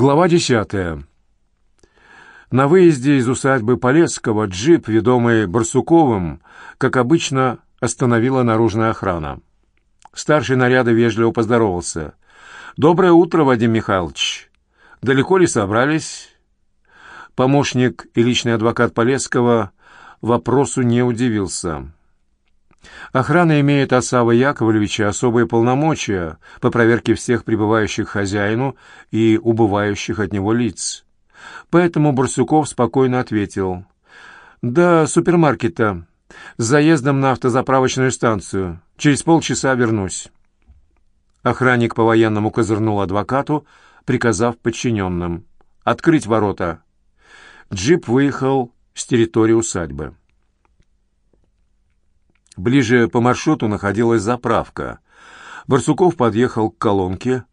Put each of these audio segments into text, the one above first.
Глава десятая. На выезде из усадьбы Полесского джип, ведомый Барсуковым, как обычно, остановила наружная охрана. Старший наряда вежливо поздоровался. «Доброе утро, Вадим Михайлович. Далеко ли собрались?» Помощник и личный адвокат Полесского вопросу не удивился. Охрана имеет от Савы Яковлевича особые полномочия по проверке всех прибывающих хозяину и убывающих от него лиц. Поэтому Барсуков спокойно ответил. «До супермаркета. С заездом на автозаправочную станцию. Через полчаса вернусь». Охранник по-военному козырнул адвокату, приказав подчиненным. «Открыть ворота». Джип выехал с территории усадьбы. Ближе по маршруту находилась заправка. Барсуков подъехал к колонке,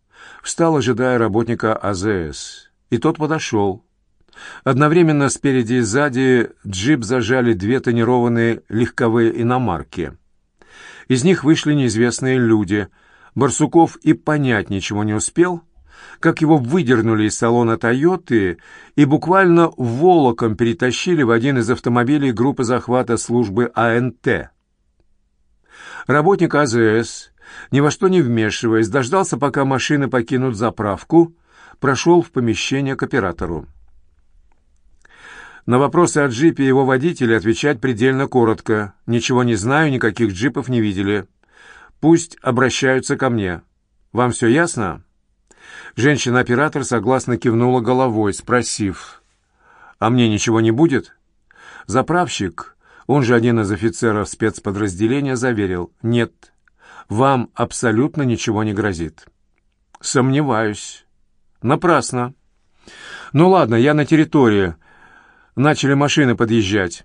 встал, ожидая работника АЗС. И тот подошел. Одновременно спереди и сзади джип зажали две тонированные легковые иномарки. Из них вышли неизвестные люди. Барсуков и понять ничего не успел, как его выдернули из салона «Тойоты» и буквально волоком перетащили в один из автомобилей группы захвата службы АНТ. Работник АЗС, ни во что не вмешиваясь, дождался, пока машины покинут заправку, прошел в помещение к оператору. На вопросы о джипе его водителе отвечать предельно коротко. Ничего не знаю, никаких джипов не видели. Пусть обращаются ко мне. Вам все ясно?» Женщина-оператор согласно кивнула головой, спросив, «А мне ничего не будет?» Заправщик он же один из офицеров спецподразделения заверил, «Нет, вам абсолютно ничего не грозит». «Сомневаюсь». «Напрасно». «Ну ладно, я на территории. Начали машины подъезжать.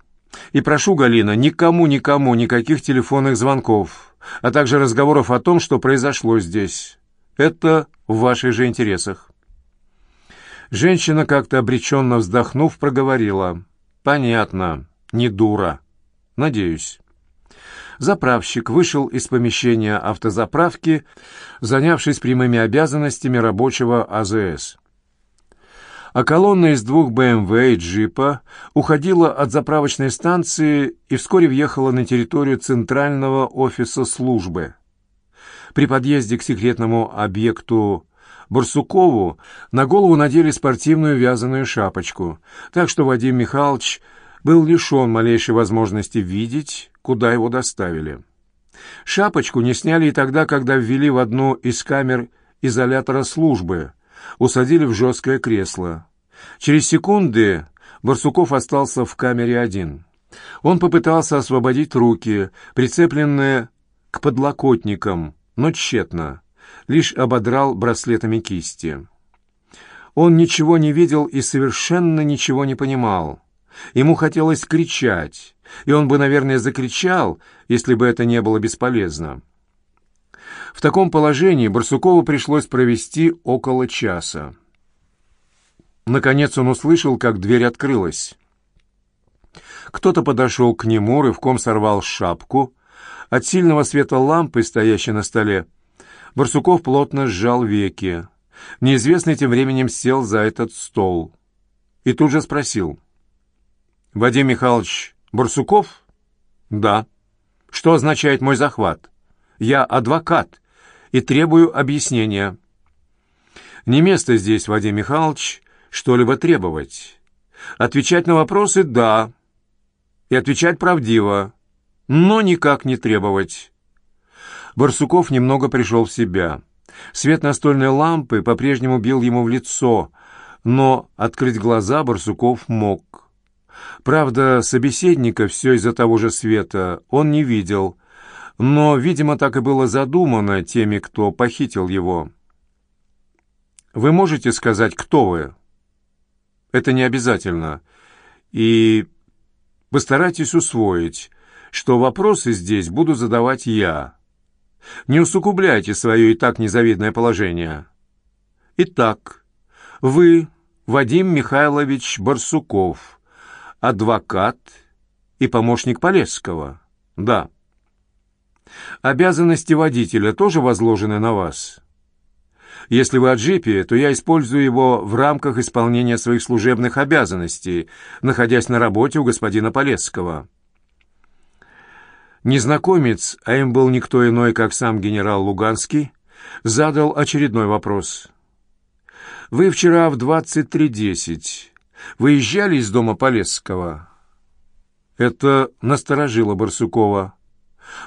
И прошу, Галина, никому-никому никаких телефонных звонков, а также разговоров о том, что произошло здесь. Это в ваших же интересах». Женщина, как-то обреченно вздохнув, проговорила. «Понятно, не дура». Надеюсь. Заправщик вышел из помещения автозаправки, занявшись прямыми обязанностями рабочего АЗС. А колонна из двух БМВ и джипа уходила от заправочной станции и вскоре въехала на территорию центрального офиса службы. При подъезде к секретному объекту Барсукову на голову надели спортивную вязаную шапочку, так что Вадим Михайлович был лишен малейшей возможности видеть, куда его доставили. Шапочку не сняли и тогда, когда ввели в одну из камер изолятора службы, усадили в жесткое кресло. Через секунды Барсуков остался в камере один. Он попытался освободить руки, прицепленные к подлокотникам, но тщетно, лишь ободрал браслетами кисти. Он ничего не видел и совершенно ничего не понимал. Ему хотелось кричать, и он бы, наверное, закричал, если бы это не было бесполезно. В таком положении Барсукову пришлось провести около часа. Наконец он услышал, как дверь открылась. Кто-то подошел к нему, рывком сорвал шапку. От сильного света лампы, стоящей на столе, Барсуков плотно сжал веки. Неизвестный тем временем сел за этот стол и тут же спросил — Вадим Михайлович Барсуков? Да. Что означает мой захват? Я адвокат и требую объяснения. Не место здесь, Вадим Михайлович, что-либо требовать. Отвечать на вопросы — да. И отвечать правдиво, но никак не требовать. Барсуков немного пришел в себя. Свет настольной лампы по-прежнему бил ему в лицо, но открыть глаза Барсуков мог. Правда, собеседника все из-за того же света он не видел, но, видимо, так и было задумано теми, кто похитил его. Вы можете сказать, кто вы? Это не обязательно. И постарайтесь усвоить, что вопросы здесь буду задавать я. Не усугубляйте свое и так незавидное положение. Итак, вы Вадим Михайлович Барсуков, адвокат и помощник Полесского. Да. Обязанности водителя тоже возложены на вас. Если вы о джипе, то я использую его в рамках исполнения своих служебных обязанностей, находясь на работе у господина Полесского». Незнакомец, а им был никто иной, как сам генерал Луганский, задал очередной вопрос. «Вы вчера в 23.10 выезжали из дома Полесского?» Это насторожило Барсукова.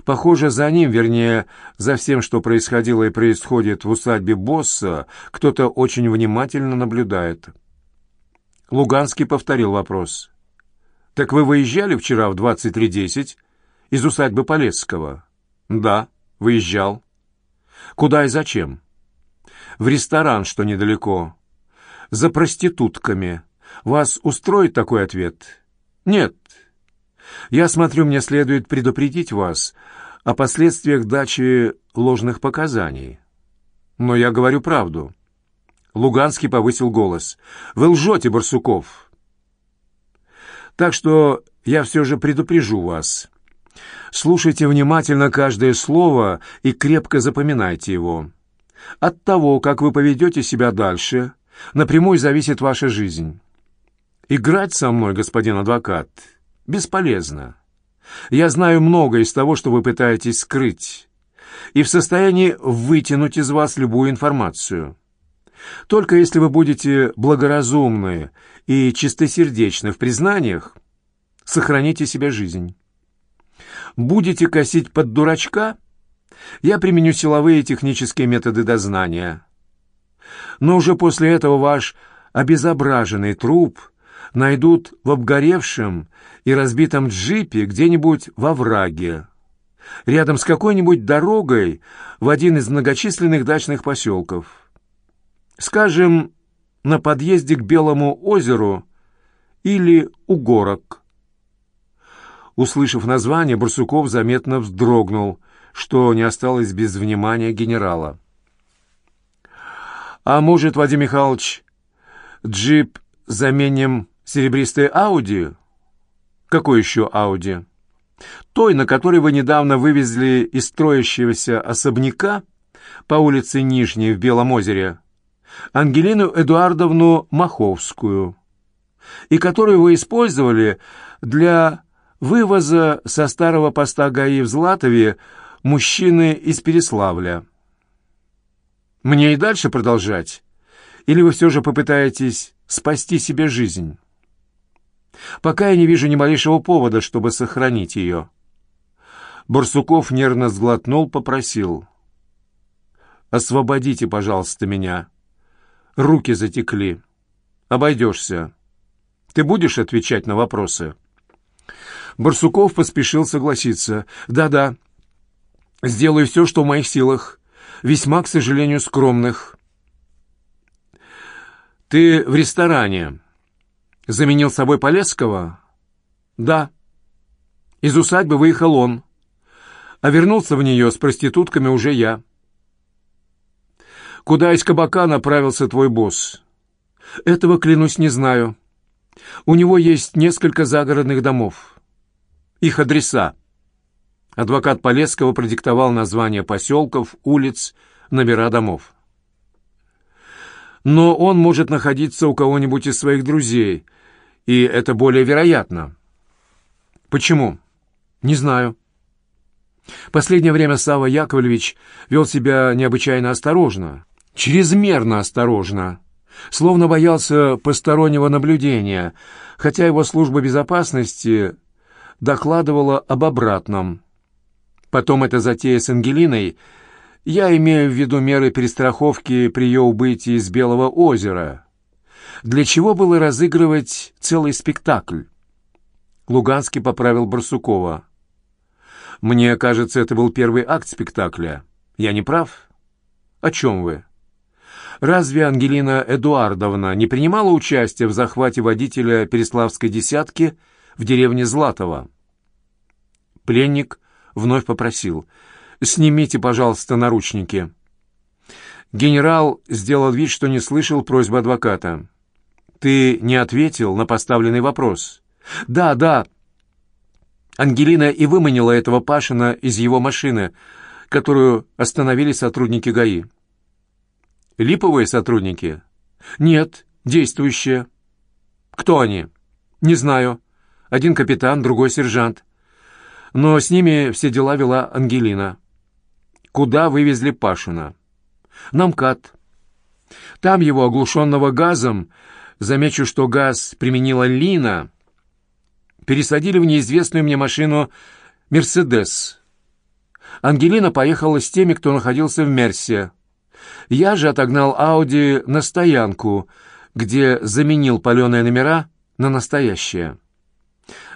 Похоже, за ним, вернее, за всем, что происходило и происходит в усадьбе босса, кто-то очень внимательно наблюдает. Луганский повторил вопрос. «Так вы выезжали вчера в 23.10 из усадьбы Полесского?» «Да, выезжал». «Куда и зачем?» «В ресторан, что недалеко. За проститутками. Вас устроит такой ответ?» «Нет, я смотрю, мне следует предупредить вас о последствиях дачи ложных показаний. Но я говорю правду. Луганский повысил голос. Вы лжете, Барсуков. Так что я все же предупрежу вас. Слушайте внимательно каждое слово и крепко запоминайте его. От того, как вы поведете себя дальше, напрямую зависит ваша жизнь. Играть со мной, господин адвокат, Бесполезно. Я знаю много из того, что вы пытаетесь скрыть, и в состоянии вытянуть из вас любую информацию. Только если вы будете благоразумны и чистосердечны в признаниях, сохраните себе жизнь. Будете косить под дурачка, я применю силовые и технические методы дознания. Но уже после этого ваш обезображенный труп — найдут в обгоревшем и разбитом джипе где-нибудь во враге, рядом с какой-нибудь дорогой в один из многочисленных дачных поселков. Скажем, на подъезде к Белому озеру или у горок. Услышав название, Барсуков заметно вздрогнул, что не осталось без внимания генерала. «А может, Вадим Михайлович, джип заменим Серебристая Ауди? Какой еще Ауди? Той, на которой вы недавно вывезли из строящегося особняка по улице Нижней в Белом озере Ангелину Эдуардовну Маховскую, и которую вы использовали для вывоза со старого поста ГАИ в Златове мужчины из Переславля. Мне и дальше продолжать? Или вы все же попытаетесь спасти себе жизнь?» Пока я не вижу ни малейшего повода, чтобы сохранить ее. Барсуков нервно сглотнул, попросил. «Освободите, пожалуйста, меня. Руки затекли. Обойдешься. Ты будешь отвечать на вопросы?» Барсуков поспешил согласиться. «Да-да. Сделаю все, что в моих силах. Весьма, к сожалению, скромных». «Ты в ресторане?» Заменил собой Полесского? Да. Из усадьбы выехал он, а вернулся в нее с проститутками уже я. Куда из кабака направился твой босс? Этого, клянусь, не знаю. У него есть несколько загородных домов. Их адреса. Адвокат Полесского продиктовал названия поселков, улиц, номера домов. Но он может находиться у кого-нибудь из своих друзей, и это более вероятно. Почему? Не знаю. Последнее время Сава Яковлевич вел себя необычайно осторожно, чрезмерно осторожно, словно боялся постороннего наблюдения, хотя его служба безопасности докладывала об обратном. Потом эта затея с Ангелиной, я имею в виду меры перестраховки при ее убытии из Белого озера — для чего было разыгрывать целый спектакль? Луганский поправил Барсукова. «Мне кажется, это был первый акт спектакля. Я не прав? О чем вы? Разве Ангелина Эдуардовна не принимала участие в захвате водителя Переславской десятки в деревне Златово?» Пленник вновь попросил. «Снимите, пожалуйста, наручники». Генерал сделал вид, что не слышал просьбы адвоката. Ты не ответил на поставленный вопрос. Да, да. Ангелина и выманила этого Пашина из его машины, которую остановили сотрудники ГАИ. Липовые сотрудники? Нет, действующие. Кто они? Не знаю. Один капитан, другой сержант. Но с ними все дела вела Ангелина. Куда вывезли Пашина? На МКАД. Там его, оглушенного газом, замечу, что газ применила Лина, пересадили в неизвестную мне машину «Мерседес». Ангелина поехала с теми, кто находился в Мерсе. Я же отогнал Ауди на стоянку, где заменил паленые номера на настоящие.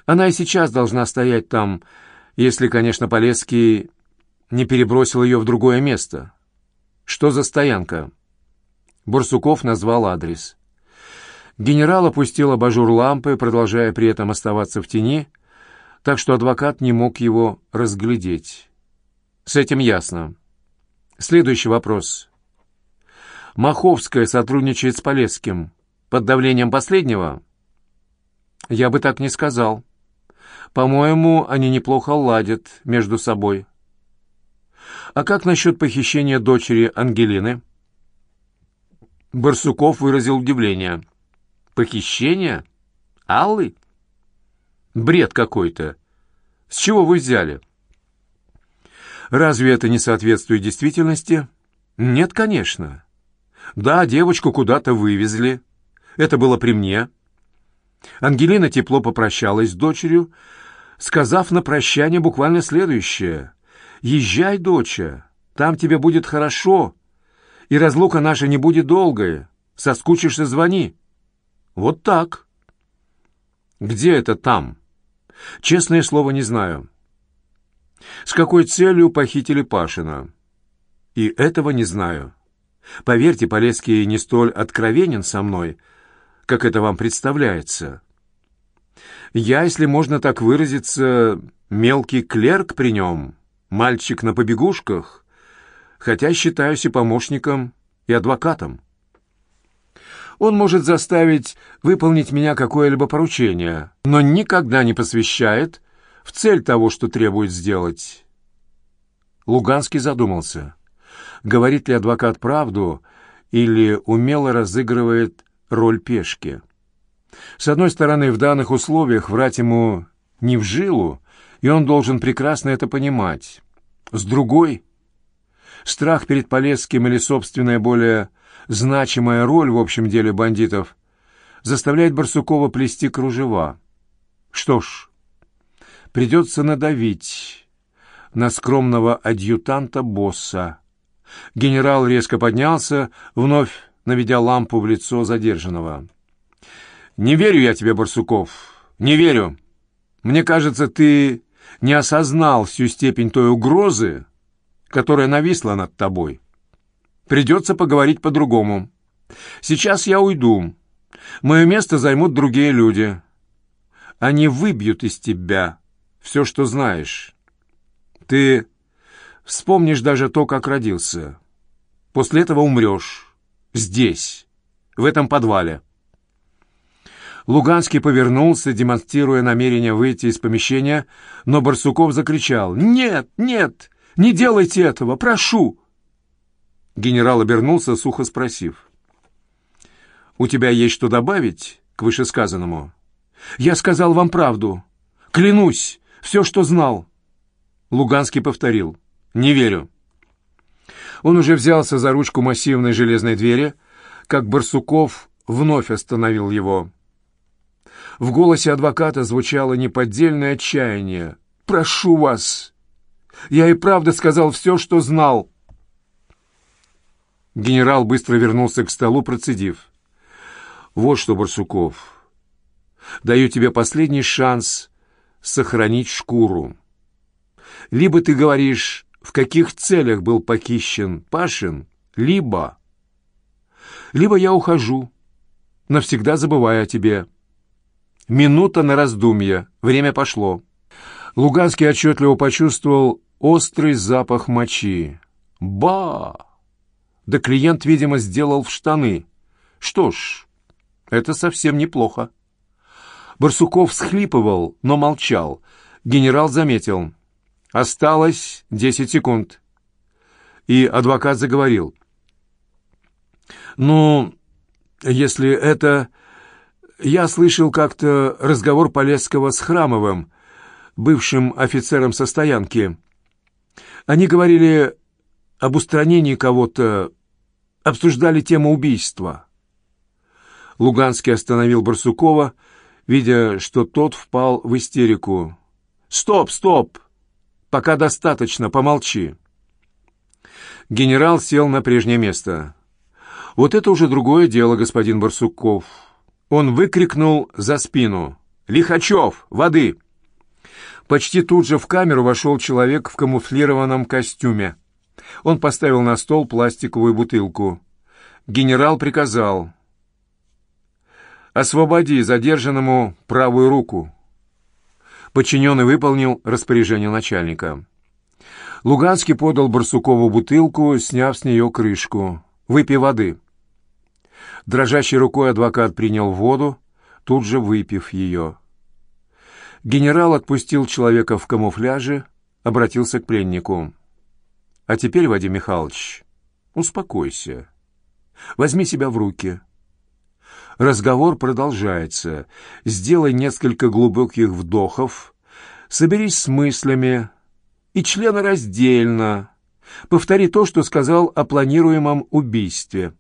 Она и сейчас должна стоять там, если, конечно, Полецкий не перебросил ее в другое место. Что за стоянка? Барсуков назвал адрес. Генерал опустил абажур лампы, продолжая при этом оставаться в тени, так что адвокат не мог его разглядеть. С этим ясно. Следующий вопрос. Маховская сотрудничает с Полесским под давлением последнего? Я бы так не сказал. По-моему, они неплохо ладят между собой. А как насчет похищения дочери Ангелины? Барсуков выразил удивление. Похищение? Аллы? Бред какой-то. С чего вы взяли? Разве это не соответствует действительности? Нет, конечно. Да, девочку куда-то вывезли. Это было при мне. Ангелина тепло попрощалась с дочерью, сказав на прощание буквально следующее. «Езжай, доча, там тебе будет хорошо, и разлука наша не будет долгая. Соскучишься, звони». Вот так. Где это там? Честное слово, не знаю. С какой целью похитили Пашина? И этого не знаю. Поверьте, Полецкий не столь откровенен со мной, как это вам представляется. Я, если можно так выразиться, мелкий клерк при нем, мальчик на побегушках, хотя считаюсь и помощником, и адвокатом. Он может заставить выполнить меня какое-либо поручение, но никогда не посвящает в цель того, что требует сделать. Луганский задумался, говорит ли адвокат правду или умело разыгрывает роль пешки. С одной стороны, в данных условиях врать ему не в жилу, и он должен прекрасно это понимать. С другой, страх перед Полесским или собственная более значимая роль в общем деле бандитов заставляет Барсукова плести кружева. Что ж, придется надавить на скромного адъютанта босса. Генерал резко поднялся, вновь наведя лампу в лицо задержанного. «Не верю я тебе, Барсуков, не верю. Мне кажется, ты не осознал всю степень той угрозы, которая нависла над тобой». Придется поговорить по-другому. Сейчас я уйду. Мое место займут другие люди. Они выбьют из тебя все, что знаешь. Ты вспомнишь даже то, как родился. После этого умрешь. Здесь, в этом подвале. Луганский повернулся, демонстрируя намерение выйти из помещения, но Барсуков закричал «Нет, нет, не делайте этого, прошу!» Генерал обернулся, сухо спросив. «У тебя есть что добавить к вышесказанному?» «Я сказал вам правду. Клянусь, все, что знал». Луганский повторил. «Не верю». Он уже взялся за ручку массивной железной двери, как Барсуков вновь остановил его. В голосе адвоката звучало неподдельное отчаяние. «Прошу вас! Я и правда сказал все, что знал!» Генерал быстро вернулся к столу, процедив. «Вот что, Барсуков, даю тебе последний шанс сохранить шкуру. Либо ты говоришь, в каких целях был похищен Пашин, либо... Либо я ухожу, навсегда забывая о тебе. Минута на раздумье, время пошло». Луганский отчетливо почувствовал острый запах мочи. «Ба!» Да клиент, видимо, сделал в штаны. Что ж, это совсем неплохо. Барсуков схлипывал, но молчал. Генерал заметил. Осталось десять секунд. И адвокат заговорил. «Ну, если это...» Я слышал как-то разговор Полесского с Храмовым, бывшим офицером со стоянки. Они говорили об устранении кого-то, обсуждали тему убийства. Луганский остановил Барсукова, видя, что тот впал в истерику. «Стоп, стоп! Пока достаточно, помолчи!» Генерал сел на прежнее место. «Вот это уже другое дело, господин Барсуков!» Он выкрикнул за спину. «Лихачев! Воды!» Почти тут же в камеру вошел человек в камуфлированном костюме. Он поставил на стол пластиковую бутылку. Генерал приказал. «Освободи задержанному правую руку». Подчиненный выполнил распоряжение начальника. Луганский подал Барсукову бутылку, сняв с нее крышку. «Выпей воды». Дрожащей рукой адвокат принял воду, тут же выпив ее. Генерал отпустил человека в камуфляже, обратился к пленнику. «А теперь, Вадим Михайлович, успокойся. Возьми себя в руки». Разговор продолжается. Сделай несколько глубоких вдохов, соберись с мыслями и членораздельно повтори то, что сказал о планируемом убийстве.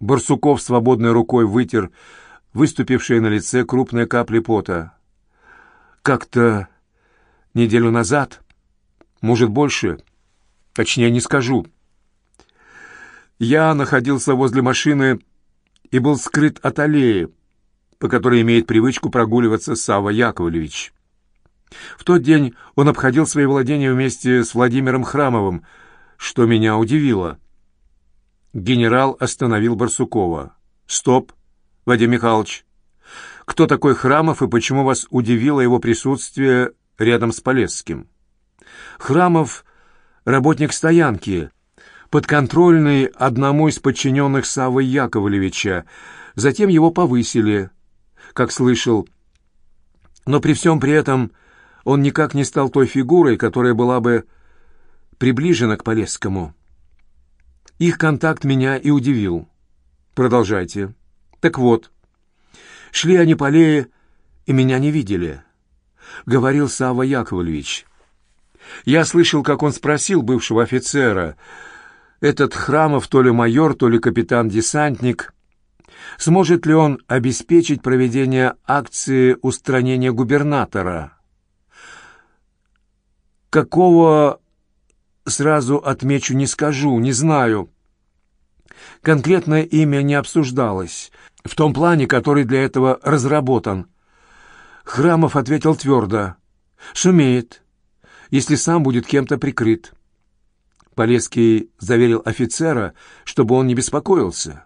Барсуков свободной рукой вытер выступившие на лице крупные капли пота. Как-то неделю назад, может, больше, точнее не скажу, я находился возле машины и был скрыт от аллеи, по которой имеет привычку прогуливаться Сава Яковлевич. В тот день он обходил свои владения вместе с Владимиром Храмовым, что меня удивило — Генерал остановил Барсукова. «Стоп, Вадим Михайлович. Кто такой Храмов и почему вас удивило его присутствие рядом с Полесским?» «Храмов — работник стоянки, подконтрольный одному из подчиненных Савы Яковлевича. Затем его повысили, как слышал. Но при всем при этом он никак не стал той фигурой, которая была бы приближена к Полесскому». Их контакт меня и удивил. Продолжайте. Так вот, шли они по аллее и меня не видели. Говорил Савва Яковлевич. Я слышал, как он спросил бывшего офицера, этот Храмов то ли майор, то ли капитан-десантник, сможет ли он обеспечить проведение акции устранения губернатора. Какого Сразу отмечу, не скажу, не знаю. Конкретное имя не обсуждалось, в том плане, который для этого разработан. Храмов ответил твердо. «Сумеет, если сам будет кем-то прикрыт». Полесский заверил офицера, чтобы он не беспокоился.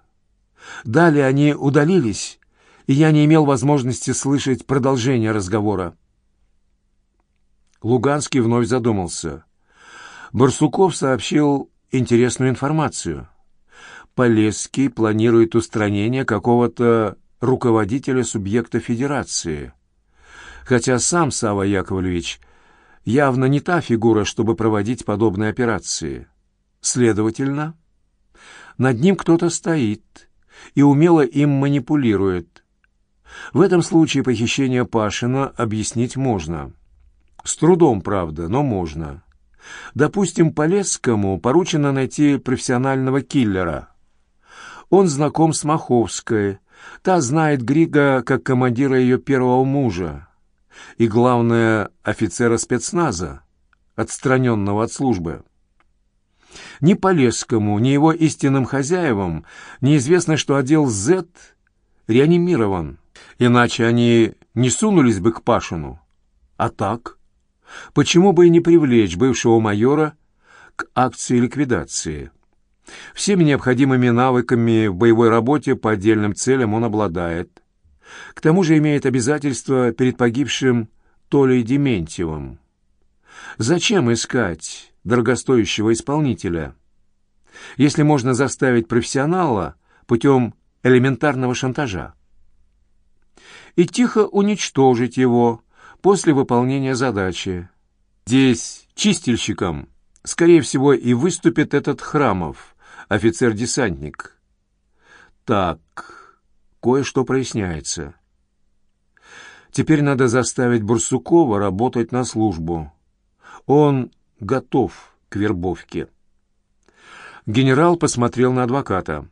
Далее они удалились, и я не имел возможности слышать продолжение разговора. Луганский вновь задумался. Барсуков сообщил интересную информацию. Полесский планирует устранение какого-то руководителя субъекта Федерации. Хотя сам Сава Яковлевич явно не та фигура, чтобы проводить подобные операции. Следовательно, над ним кто-то стоит и умело им манипулирует. В этом случае похищение Пашина объяснить можно. С трудом, правда, но можно. Допустим, Полесскому поручено найти профессионального киллера. Он знаком с Маховской, та знает Грига как командира ее первого мужа и, главное, офицера спецназа, отстраненного от службы. Ни Полесскому, ни его истинным хозяевам неизвестно, что отдел Z реанимирован, иначе они не сунулись бы к Пашину. А так... Почему бы и не привлечь бывшего майора к акции ликвидации? Всеми необходимыми навыками в боевой работе по отдельным целям он обладает. К тому же имеет обязательства перед погибшим Толей Дементьевым. Зачем искать дорогостоящего исполнителя, если можно заставить профессионала путем элементарного шантажа? И тихо уничтожить его, после выполнения задачи. Здесь чистильщиком, скорее всего, и выступит этот Храмов, офицер-десантник. Так, кое-что проясняется. Теперь надо заставить Барсукова работать на службу. Он готов к вербовке. Генерал посмотрел на адвоката.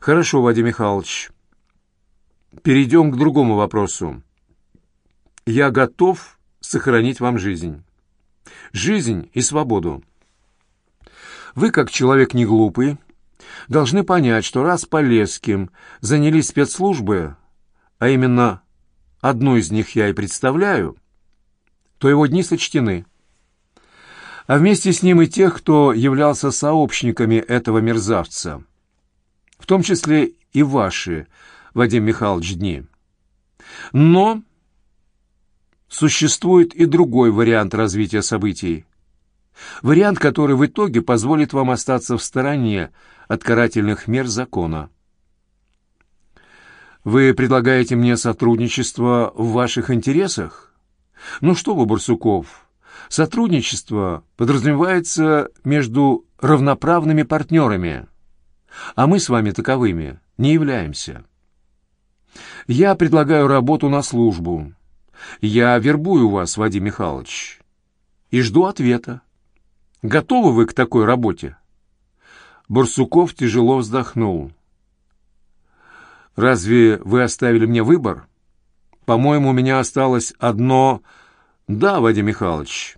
«Хорошо, Вадим Михайлович. Перейдем к другому вопросу. Я готов сохранить вам жизнь. Жизнь и свободу. Вы, как человек не глупый, должны понять, что раз Полесским занялись спецслужбы, а именно одну из них я и представляю, то его дни сочтены. А вместе с ним и тех, кто являлся сообщниками этого мерзавца, в том числе и ваши, Вадим Михайлович, дни. Но существует и другой вариант развития событий. Вариант, который в итоге позволит вам остаться в стороне от карательных мер закона. Вы предлагаете мне сотрудничество в ваших интересах? Ну что вы, Барсуков, сотрудничество подразумевается между равноправными партнерами, а мы с вами таковыми не являемся. Я предлагаю работу на службу. Я вербую вас, Вадим Михайлович, и жду ответа. Готовы вы к такой работе? Барсуков тяжело вздохнул. Разве вы оставили мне выбор? По-моему, у меня осталось одно... Да, Вадим Михайлович,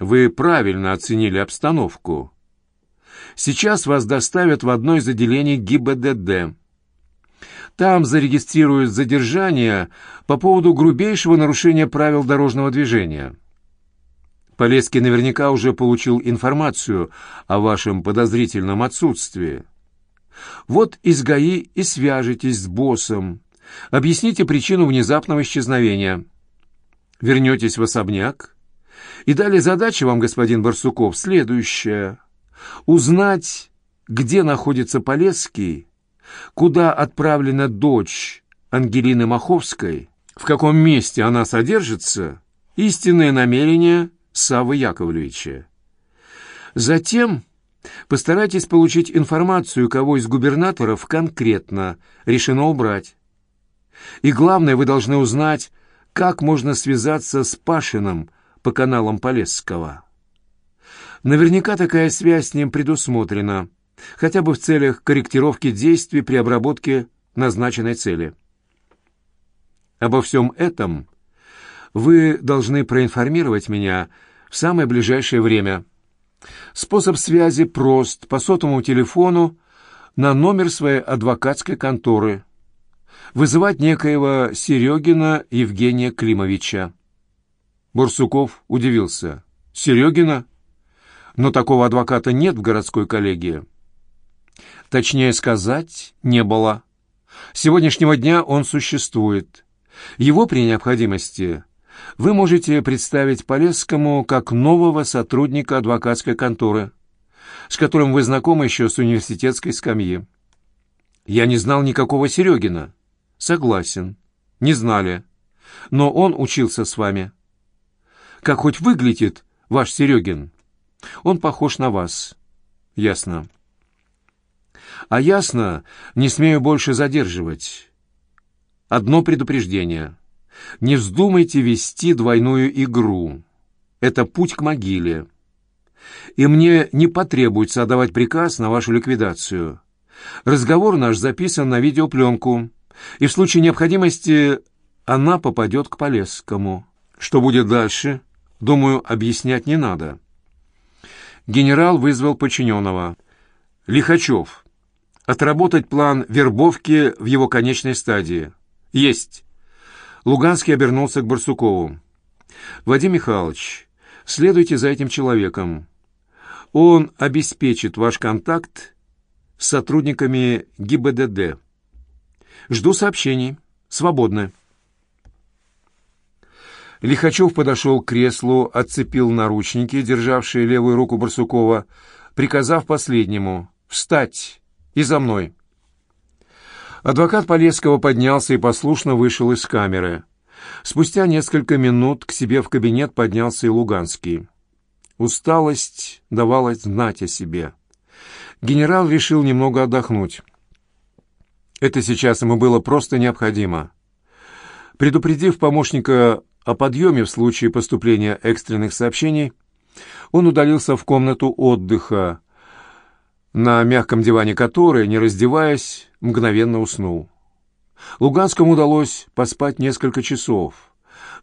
вы правильно оценили обстановку. Сейчас вас доставят в одно из отделений ГИБДД. Там зарегистрируют задержание по поводу грубейшего нарушения правил дорожного движения. Полецкий наверняка уже получил информацию о вашем подозрительном отсутствии. Вот из ГАИ и свяжетесь с боссом. Объясните причину внезапного исчезновения. Вернетесь в особняк. И далее задача вам, господин Барсуков, следующая. Узнать, где находится Полесский, куда отправлена дочь Ангелины Маховской, в каком месте она содержится, истинное намерение Савы Яковлевича. Затем Постарайтесь получить информацию, кого из губернаторов конкретно решено убрать. И главное, вы должны узнать, как можно связаться с Пашиным по каналам Полесского. Наверняка такая связь с ним предусмотрена, хотя бы в целях корректировки действий при обработке назначенной цели. Обо всем этом вы должны проинформировать меня в самое ближайшее время – Способ связи прост. По сотовому телефону на номер своей адвокатской конторы. Вызывать некоего Серегина Евгения Климовича. Бурсуков удивился. «Серегина? Но такого адвоката нет в городской коллегии». Точнее сказать, не было. С сегодняшнего дня он существует. Его при необходимости вы можете представить Полесскому как нового сотрудника адвокатской конторы, с которым вы знакомы еще с университетской скамьи. Я не знал никакого Серегина. Согласен. Не знали. Но он учился с вами. Как хоть выглядит ваш Серегин? Он похож на вас. Ясно. А ясно, не смею больше задерживать. Одно предупреждение — не вздумайте вести двойную игру. Это путь к могиле. И мне не потребуется отдавать приказ на вашу ликвидацию. Разговор наш записан на видеопленку, и в случае необходимости она попадет к Полесскому. Что будет дальше, думаю, объяснять не надо. Генерал вызвал подчиненного. «Лихачев. Отработать план вербовки в его конечной стадии. Есть. Луганский обернулся к Барсукову. «Вадим Михайлович, следуйте за этим человеком. Он обеспечит ваш контакт с сотрудниками ГИБДД. Жду сообщений. Свободны». Лихачев подошел к креслу, отцепил наручники, державшие левую руку Барсукова, приказав последнему «Встать! И за мной!» Адвокат Полесского поднялся и послушно вышел из камеры. Спустя несколько минут к себе в кабинет поднялся и Луганский. Усталость давала знать о себе. Генерал решил немного отдохнуть. Это сейчас ему было просто необходимо. Предупредив помощника о подъеме в случае поступления экстренных сообщений, он удалился в комнату отдыха, на мягком диване которой, не раздеваясь, мгновенно уснул. Луганскому удалось поспать несколько часов,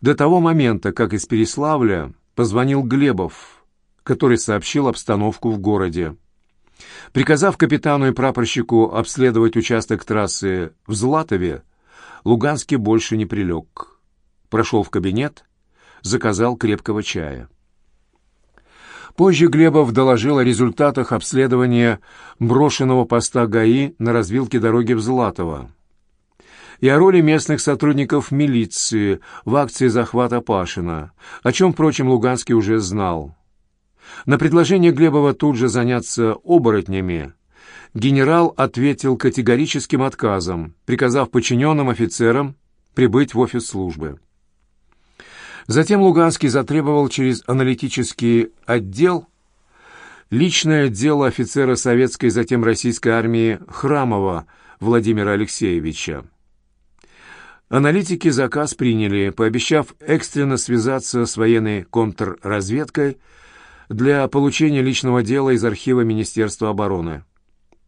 до того момента, как из Переславля позвонил Глебов, который сообщил обстановку в городе. Приказав капитану и прапорщику обследовать участок трассы в Златове, Луганский больше не прилег. Прошел в кабинет, заказал крепкого чая. Позже Глебов доложил о результатах обследования брошенного поста ГАИ на развилке дороги в Златово и о роли местных сотрудников милиции в акции захвата Пашина, о чем, впрочем, Луганский уже знал. На предложение Глебова тут же заняться оборотнями генерал ответил категорическим отказом, приказав подчиненным офицерам прибыть в офис службы. Затем Луганский затребовал через аналитический отдел личное дело офицера советской, затем российской армии Храмова Владимира Алексеевича. Аналитики заказ приняли, пообещав экстренно связаться с военной контрразведкой для получения личного дела из архива Министерства обороны.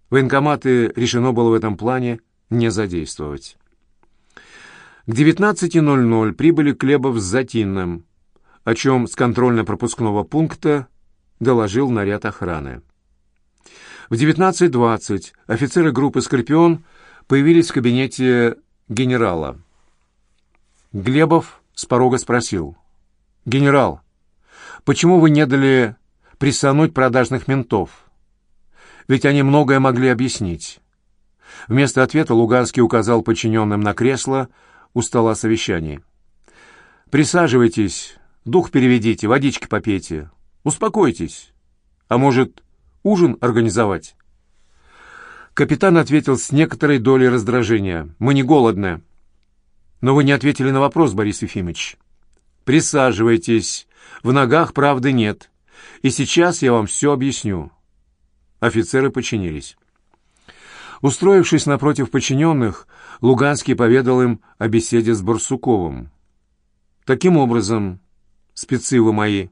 Военкоматы решено было в этом плане не задействовать. К 19.00 прибыли Клебов с Затинным, о чем с контрольно-пропускного пункта доложил наряд охраны. В 19.20 офицеры группы «Скорпион» появились в кабинете генерала. Глебов с порога спросил. «Генерал, почему вы не дали присануть продажных ментов? Ведь они многое могли объяснить». Вместо ответа Луганский указал подчиненным на кресло, у стола совещаний. «Присаживайтесь, дух переведите, водички попейте. Успокойтесь. А может, ужин организовать?» Капитан ответил с некоторой долей раздражения. «Мы не голодны». «Но вы не ответили на вопрос, Борис Ефимович». «Присаживайтесь. В ногах правды нет. И сейчас я вам все объясню». Офицеры подчинились. Устроившись напротив подчиненных, Луганский поведал им о беседе с Барсуковым. «Таким образом, спецы вы мои,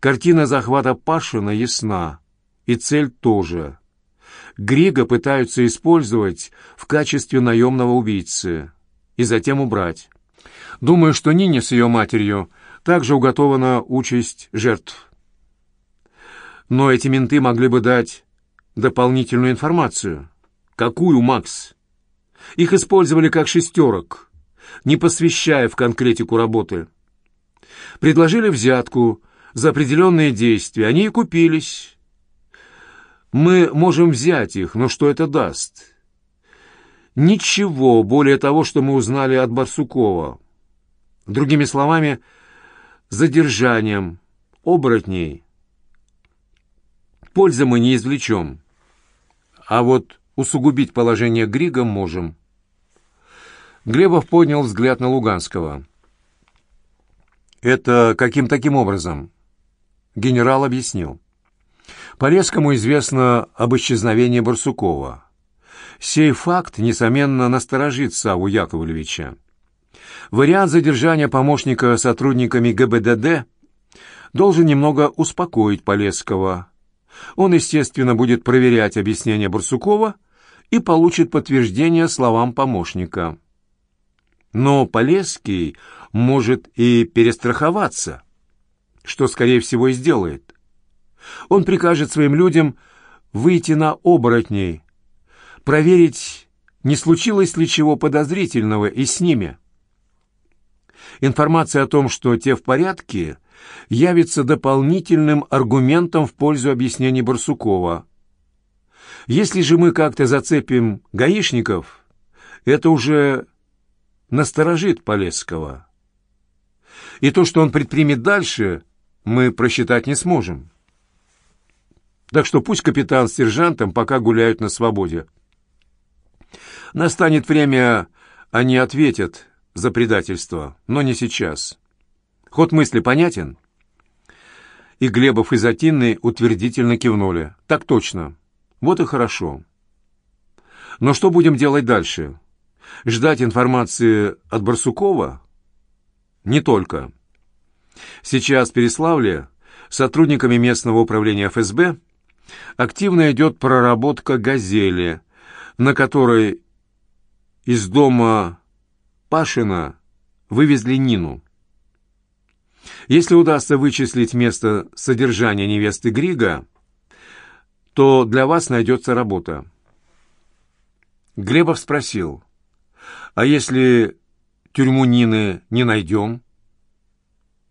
картина захвата Пашина ясна, и цель тоже. Грига пытаются использовать в качестве наемного убийцы и затем убрать. Думаю, что Нине с ее матерью также уготована участь жертв. Но эти менты могли бы дать дополнительную информацию». Какую, Макс? Их использовали как шестерок, не посвящая в конкретику работы. Предложили взятку за определенные действия, они и купились. Мы можем взять их, но что это даст? Ничего более того, что мы узнали от Барсукова. Другими словами, задержанием оборотней пользы мы не извлечем. А вот усугубить положение Грига можем. Глебов поднял взгляд на Луганского. «Это каким таким образом?» Генерал объяснил. Полесскому известно об исчезновении Барсукова. Сей факт, несомненно, насторожит Саву Яковлевича. Вариант задержания помощника сотрудниками ГБДД должен немного успокоить Полесского. Он, естественно, будет проверять объяснение Барсукова и получит подтверждение словам помощника. Но Полесский может и перестраховаться, что, скорее всего, и сделает. Он прикажет своим людям выйти на оборотней, проверить, не случилось ли чего подозрительного и с ними. Информация о том, что те в порядке, явится дополнительным аргументом в пользу объяснений Барсукова – если же мы как-то зацепим гаишников, это уже насторожит Полесского. И то, что он предпримет дальше, мы просчитать не сможем. Так что пусть капитан с сержантом пока гуляют на свободе. Настанет время, они ответят за предательство, но не сейчас. Ход мысли понятен?» И Глебов и Затинный утвердительно кивнули. «Так точно». Вот и хорошо. Но что будем делать дальше? Ждать информации от Барсукова? Не только. Сейчас в Переславле сотрудниками местного управления ФСБ активно идет проработка «Газели», на которой из дома Пашина вывезли Нину. Если удастся вычислить место содержания невесты Грига, то для вас найдется работа. Глебов спросил, а если тюрьму Нины не найдем?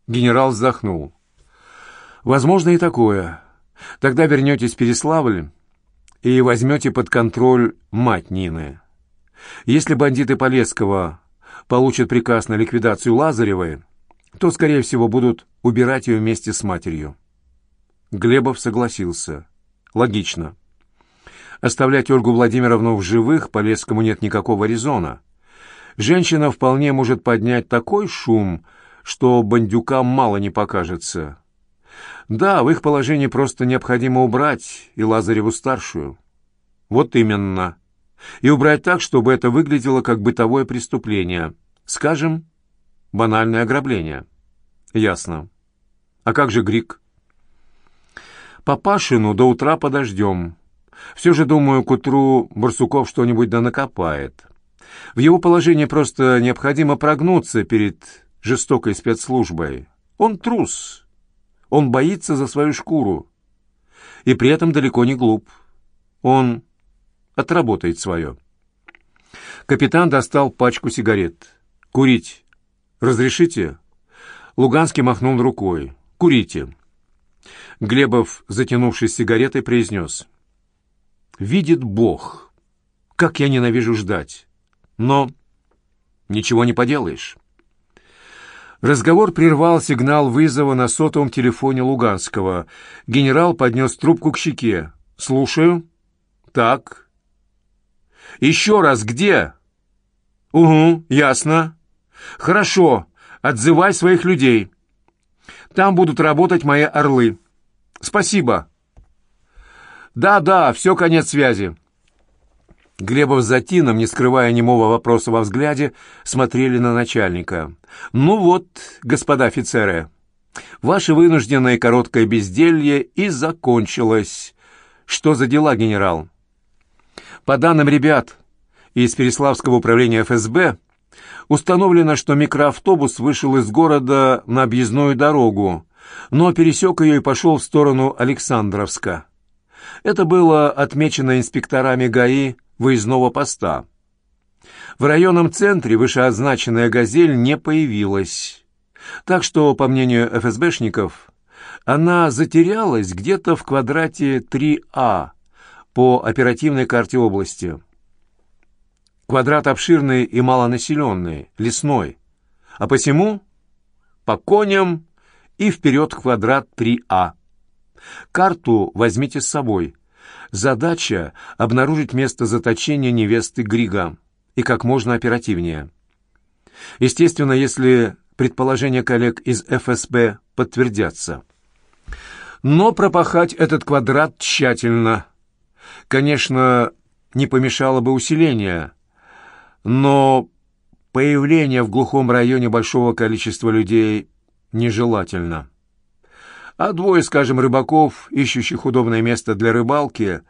Генерал вздохнул. Возможно и такое. Тогда вернетесь в Переславль и возьмете под контроль мать Нины. Если бандиты Полесского получат приказ на ликвидацию Лазаревой, то, скорее всего, будут убирать ее вместе с матерью. Глебов согласился. Логично. Оставлять Ольгу Владимировну в живых Полесскому нет никакого резона. Женщина вполне может поднять такой шум, что бандюкам мало не покажется. Да, в их положении просто необходимо убрать и Лазареву-старшую. Вот именно. И убрать так, чтобы это выглядело как бытовое преступление. Скажем, банальное ограбление. Ясно. А как же Грик? Папашину до утра подождем. Все же, думаю, к утру Барсуков что-нибудь да накопает. В его положении просто необходимо прогнуться перед жестокой спецслужбой. Он трус. Он боится за свою шкуру. И при этом далеко не глуп. Он отработает свое. Капитан достал пачку сигарет. «Курить. Разрешите?» Луганский махнул рукой. «Курите». Глебов, затянувшись сигаретой, произнес. «Видит Бог, как я ненавижу ждать. Но ничего не поделаешь». Разговор прервал сигнал вызова на сотовом телефоне Луганского. Генерал поднес трубку к щеке. «Слушаю». «Так». «Еще раз где?» «Угу, ясно». «Хорошо, отзывай своих людей. Там будут работать мои орлы. Спасибо». «Да-да, все, конец связи». Глебов с Затином, не скрывая немого вопроса во взгляде, смотрели на начальника. «Ну вот, господа офицеры, ваше вынужденное короткое безделье и закончилось. Что за дела, генерал?» «По данным ребят из Переславского управления ФСБ, установлено, что микроавтобус вышел из города на объездную дорогу, но пересек ее и пошел в сторону Александровска. Это было отмечено инспекторами ГАИ выездного поста. В районном центре вышеозначенная «Газель» не появилась. Так что, по мнению ФСБшников, она затерялась где-то в квадрате 3А по оперативной карте области. Квадрат обширный и малонаселенный, лесной, а посему по коням и вперед квадрат 3А. Карту возьмите с собой – Задача — обнаружить место заточения невесты Грига и как можно оперативнее. Естественно, если предположения коллег из ФСБ подтвердятся. Но пропахать этот квадрат тщательно. Конечно, не помешало бы усиление, но появление в глухом районе большого количества людей нежелательно а двое, скажем, рыбаков, ищущих удобное место для рыбалки,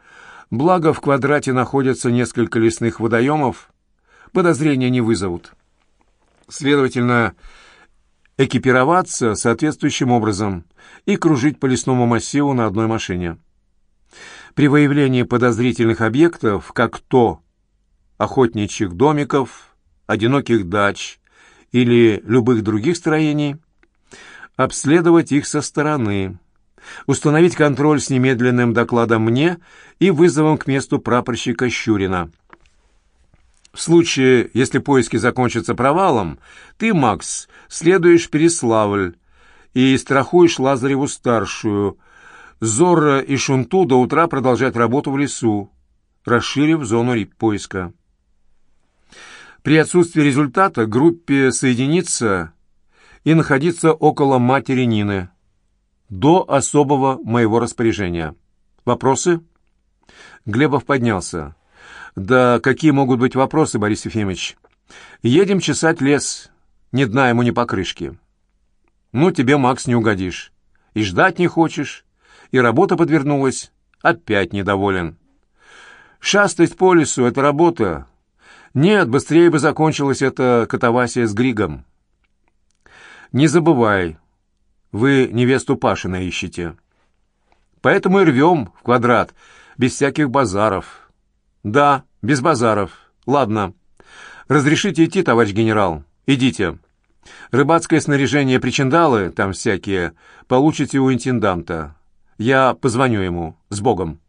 благо в квадрате находятся несколько лесных водоемов, подозрения не вызовут. Следовательно, экипироваться соответствующим образом и кружить по лесному массиву на одной машине. При выявлении подозрительных объектов, как то охотничьих домиков, одиноких дач или любых других строений, обследовать их со стороны, установить контроль с немедленным докладом мне и вызовом к месту прапорщика Щурина. В случае, если поиски закончатся провалом, ты, Макс, следуешь Переславль и страхуешь Лазареву-старшую, Зорро и Шунту до утра продолжать работу в лесу, расширив зону поиска. При отсутствии результата группе соединиться и находиться около матери Нины. До особого моего распоряжения. Вопросы? Глебов поднялся. «Да какие могут быть вопросы, Борис Ефимович? Едем чесать лес. Ни дна ему, ни покрышки. Ну, тебе, Макс, не угодишь. И ждать не хочешь. И работа подвернулась. Опять недоволен. Шастать по лесу — это работа. Нет, быстрее бы закончилась эта катавасия с Григом. Не забывай, вы невесту Пашина ищете. Поэтому и рвем в квадрат, без всяких базаров. Да, без базаров. Ладно. Разрешите идти, товарищ генерал? Идите. Рыбацкое снаряжение причиндалы, там всякие, получите у интенданта. Я позвоню ему. С Богом.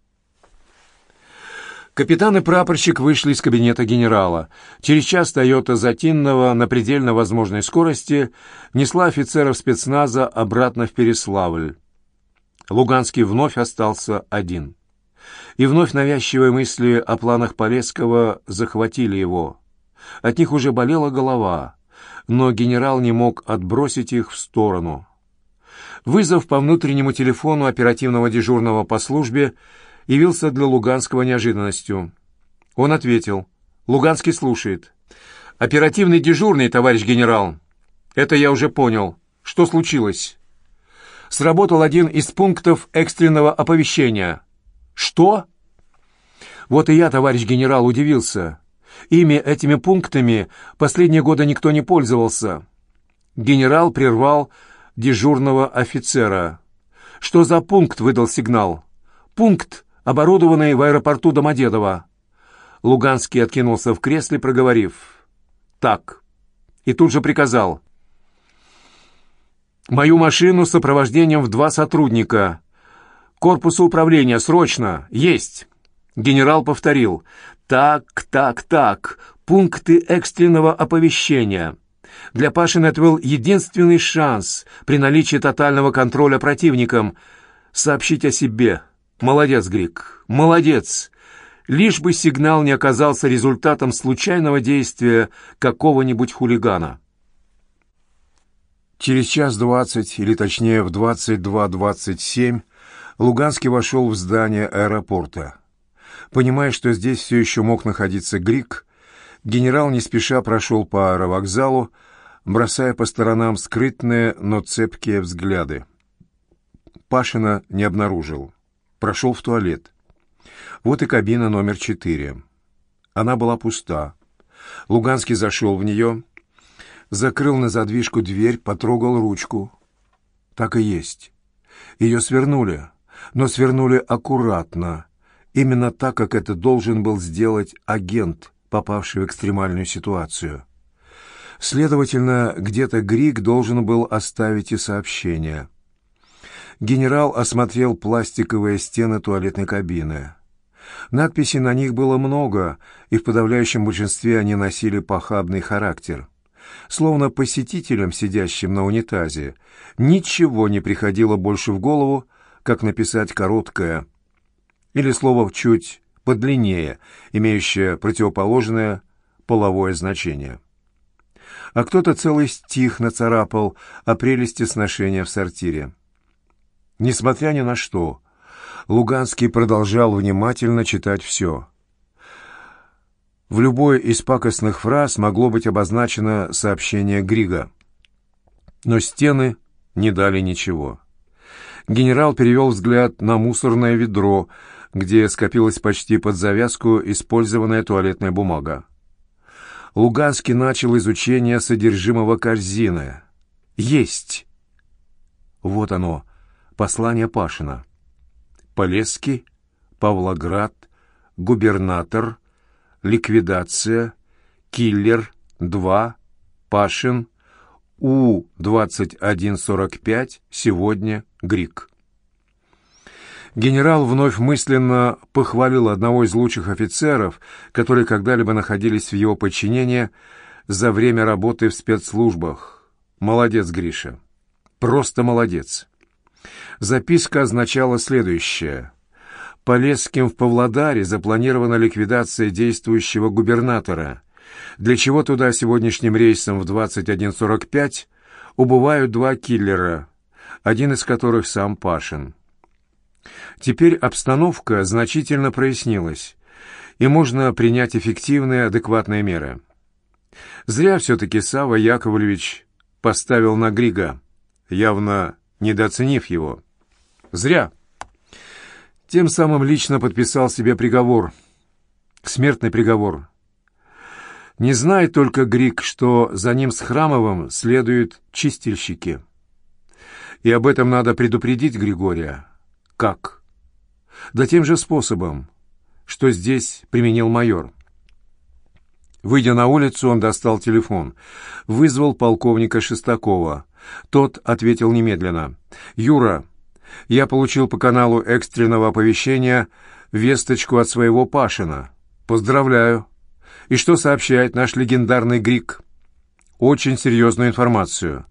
Капитан и прапорщик вышли из кабинета генерала. Через час «Тойота» Затинного на предельно возможной скорости несла офицеров спецназа обратно в Переславль. Луганский вновь остался один. И вновь навязчивые мысли о планах Полесского захватили его. От них уже болела голова, но генерал не мог отбросить их в сторону. Вызов по внутреннему телефону оперативного дежурного по службе явился для Луганского неожиданностью. Он ответил. «Луганский слушает». «Оперативный дежурный, товарищ генерал». «Это я уже понял. Что случилось?» «Сработал один из пунктов экстренного оповещения». «Что?» «Вот и я, товарищ генерал, удивился. Ими, этими пунктами, последние годы никто не пользовался». Генерал прервал дежурного офицера. «Что за пункт?» — выдал сигнал. «Пункт, оборудованный в аэропорту Домодедово». Луганский откинулся в кресле, проговорив. «Так». И тут же приказал. «Мою машину с сопровождением в два сотрудника. Корпуса управления, срочно! Есть!» Генерал повторил. «Так, так, так. Пункты экстренного оповещения». Для Пашина это был единственный шанс при наличии тотального контроля противником сообщить о себе. Молодец, Грик, молодец. Лишь бы сигнал не оказался результатом случайного действия какого-нибудь хулигана. Через час двадцать, или точнее в двадцать два двадцать семь, Луганский вошел в здание аэропорта. Понимая, что здесь все еще мог находиться Грик, генерал не спеша прошел по аэровокзалу, бросая по сторонам скрытные, но цепкие взгляды. Пашина не обнаружил. Прошел в туалет. Вот и кабина номер четыре. Она была пуста. Луганский зашел в нее, закрыл на задвижку дверь, потрогал ручку. Так и есть. Ее свернули, но свернули аккуратно, именно так, как это должен был сделать агент, попавший в экстремальную ситуацию. Следовательно, где-то Грик должен был оставить и сообщение. Генерал осмотрел пластиковые стены туалетной кабины. Надписей на них было много, и в подавляющем большинстве они носили похабный характер. Словно посетителям, сидящим на унитазе, ничего не приходило больше в голову, как написать короткое или слово чуть подлиннее, имеющее противоположное половое значение а кто-то целый стих нацарапал о прелести сношения в сортире. Несмотря ни на что, Луганский продолжал внимательно читать все. В любой из пакостных фраз могло быть обозначено сообщение Грига. Но стены не дали ничего. Генерал перевел взгляд на мусорное ведро, где скопилась почти под завязку использованная туалетная бумага. Луганский начал изучение содержимого корзины. Есть! Вот оно, послание Пашина. Полесский, Павлоград, губернатор, ликвидация, киллер, 2, Пашин, У-2145, сегодня Грик. Генерал вновь мысленно похвалил одного из лучших офицеров, которые когда-либо находились в его подчинении за время работы в спецслужбах. Молодец, Гриша. Просто молодец. Записка означала следующее. Полесским в Павлодаре запланирована ликвидация действующего губернатора, для чего туда сегодняшним рейсом в 21.45 убывают два киллера, один из которых сам Пашин. Теперь обстановка значительно прояснилась, и можно принять эффективные, адекватные меры. Зря все-таки Сава Яковлевич поставил на Грига, явно недооценив его. Зря. Тем самым лично подписал себе приговор. Смертный приговор. Не знает только Григ, что за ним с Храмовым следуют чистильщики. И об этом надо предупредить Григория. Как? Да тем же способом, что здесь применил майор. Выйдя на улицу, он достал телефон. Вызвал полковника Шестакова. Тот ответил немедленно. «Юра, я получил по каналу экстренного оповещения весточку от своего Пашина. Поздравляю. И что сообщает наш легендарный Грик? Очень серьезную информацию.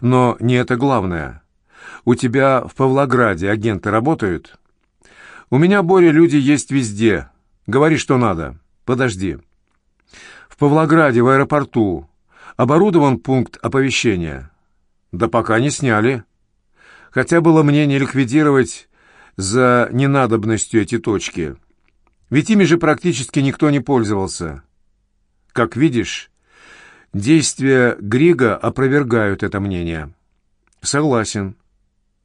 Но не это главное. У тебя в Павлограде агенты работают? У меня, Боря, люди есть везде. Говори, что надо. Подожди. В Павлограде, в аэропорту, оборудован пункт оповещения. Да пока не сняли. Хотя было мнение ликвидировать за ненадобностью эти точки. Ведь ими же практически никто не пользовался. Как видишь, действия Грига опровергают это мнение. Согласен.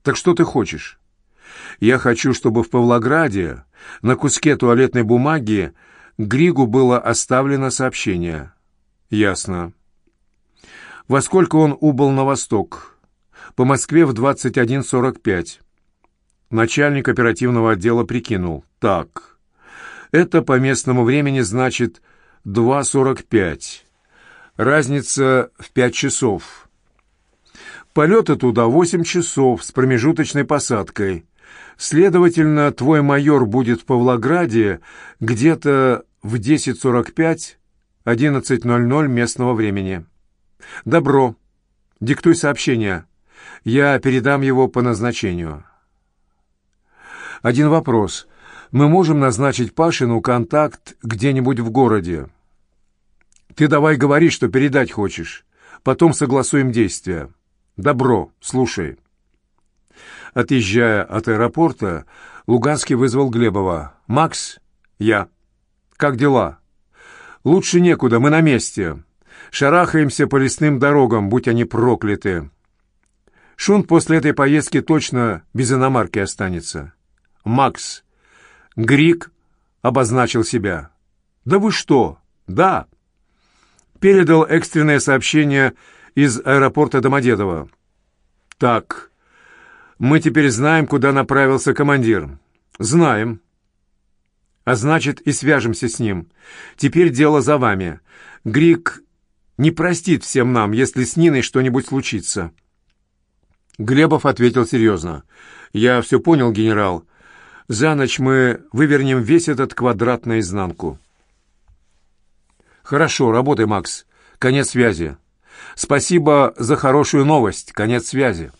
Так что ты хочешь? Я хочу, чтобы в Павлограде на куске туалетной бумаги Григу было оставлено сообщение. Ясно. Во сколько он убыл на восток? По Москве в 21.45. Начальник оперативного отдела прикинул. Так, это по местному времени значит 2.45. Разница в 5 часов. Полеты туда 8 часов с промежуточной посадкой. Следовательно, твой майор будет в Павлограде где-то в 10.45, 11.00 местного времени. Добро. Диктуй сообщение. Я передам его по назначению. Один вопрос. Мы можем назначить Пашину контакт где-нибудь в городе. Ты давай говори, что передать хочешь. Потом согласуем действия. Добро, слушай. Отъезжая от аэропорта, Луганский вызвал Глебова. «Макс?» «Я». «Как дела?» «Лучше некуда, мы на месте. Шарахаемся по лесным дорогам, будь они прокляты. Шун после этой поездки точно без иномарки останется». «Макс». Грик обозначил себя. «Да вы что?» «Да». Передал экстренное сообщение из аэропорта Домодедово. «Так, мы теперь знаем, куда направился командир». «Знаем». «А значит, и свяжемся с ним. Теперь дело за вами. Грик не простит всем нам, если с Ниной что-нибудь случится». Глебов ответил серьезно. «Я все понял, генерал. За ночь мы вывернем весь этот квадрат наизнанку». «Хорошо, работай, Макс. Конец связи». Спасибо за хорошую новость. Конец связи.